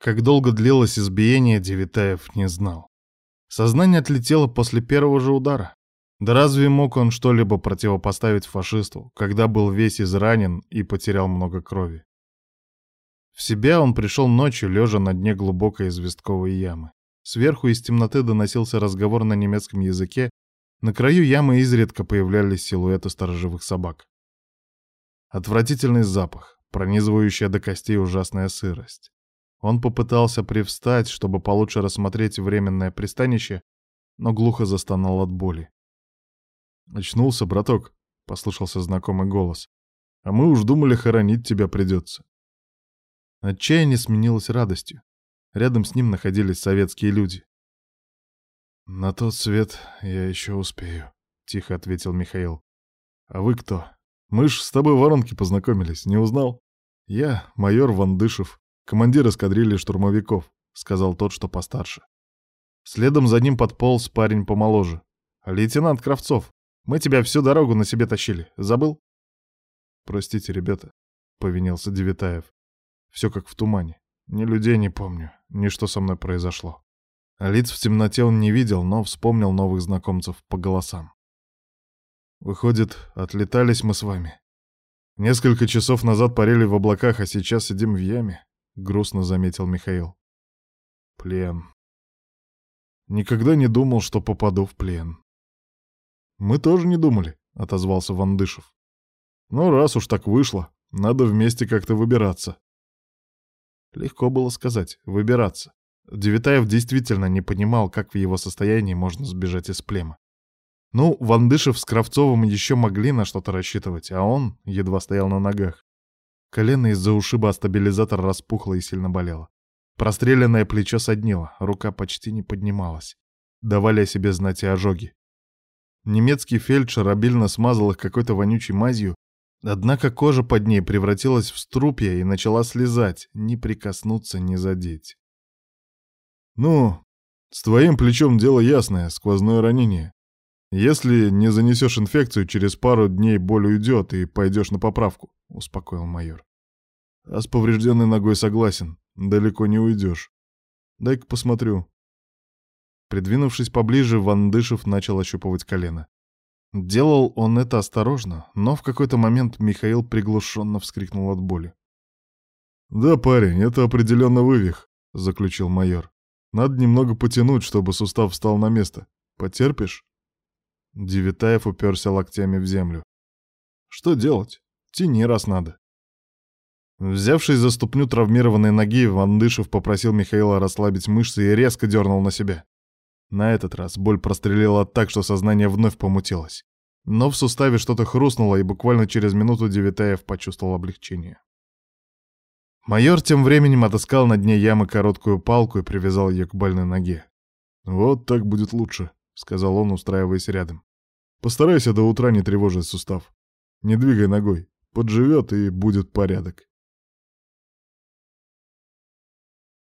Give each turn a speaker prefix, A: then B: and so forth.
A: Как долго длилось избиение, Девитаев не знал. Сознание отлетело после первого же удара. Да разве мог он что-либо противопоставить фашисту, когда был весь изранен и потерял много крови? В себя он пришел ночью, лежа на дне глубокой известковой ямы. Сверху из темноты доносился разговор на немецком языке, на краю ямы изредка появлялись силуэты сторожевых собак. Отвратительный запах, пронизывающая до костей ужасная сырость. Он попытался привстать, чтобы получше рассмотреть временное пристанище, но глухо застонал от боли. «Очнулся, браток», — послышался знакомый голос. «А мы уж думали, хоронить тебя придется». Отчаяние сменилось радостью. Рядом с ним находились советские люди. «На тот свет я еще успею», — тихо ответил Михаил. «А вы кто? Мы ж с тобой в воронке познакомились, не узнал?» «Я майор Вандышев, командир эскадрильи штурмовиков», — сказал тот, что постарше. Следом за ним подполз парень помоложе. «Лейтенант Кравцов, мы тебя всю дорогу на себе тащили. Забыл?» «Простите, ребята», — повинился Девитаев. «Все как в тумане. Ни людей не помню, ни что со мной произошло». Лиц в темноте он не видел, но вспомнил новых знакомцев по голосам. «Выходит, отлетались мы с вами. Несколько часов назад парили в облаках, а сейчас сидим в яме», — грустно заметил Михаил. «Плен. Никогда не думал, что попаду в плен. «Мы тоже не думали», — отозвался Вандышев. «Ну, раз уж так вышло, надо вместе как-то выбираться». Легко было сказать «выбираться». Девитаев действительно не понимал, как в его состоянии можно сбежать из плема. Ну, Вандышев с Кравцовым еще могли на что-то рассчитывать, а он едва стоял на ногах. Колено из-за ушиба стабилизатор распухло и сильно болело. Простреленное плечо соднило, рука почти не поднималась. Давали о себе знать и ожоги. Немецкий фельдшер обильно смазал их какой-то вонючей мазью, однако кожа под ней превратилась в струпья и начала слезать, ни прикоснуться, ни задеть. «Ну, с твоим плечом дело ясное, сквозное ранение. Если не занесешь инфекцию, через пару дней боль уйдет и пойдешь на поправку», — успокоил майор. «А с поврежденной ногой согласен, далеко не уйдешь. Дай-ка посмотрю». Придвинувшись поближе, Вандышев начал ощупывать колено. Делал он это осторожно, но в какой-то момент Михаил приглушенно вскрикнул от боли. «Да, парень, это определенно вывих», — заключил майор. «Надо немного потянуть, чтобы сустав встал на место. Потерпишь?» Девитаев уперся локтями в землю. «Что делать? Тяни, раз надо». Взявшись за ступню травмированной ноги, Вандышев попросил Михаила расслабить мышцы и резко дернул на себя. На этот раз боль прострелила так, что сознание вновь помутилось. Но в суставе что-то хрустнуло, и буквально через минуту Девитаев почувствовал облегчение. Майор тем временем отыскал на дне ямы короткую палку и привязал ее к больной ноге. «Вот так будет лучше», — сказал он, устраиваясь рядом. «Постарайся до утра не тревожить сустав. Не двигай ногой. Подживет и будет порядок».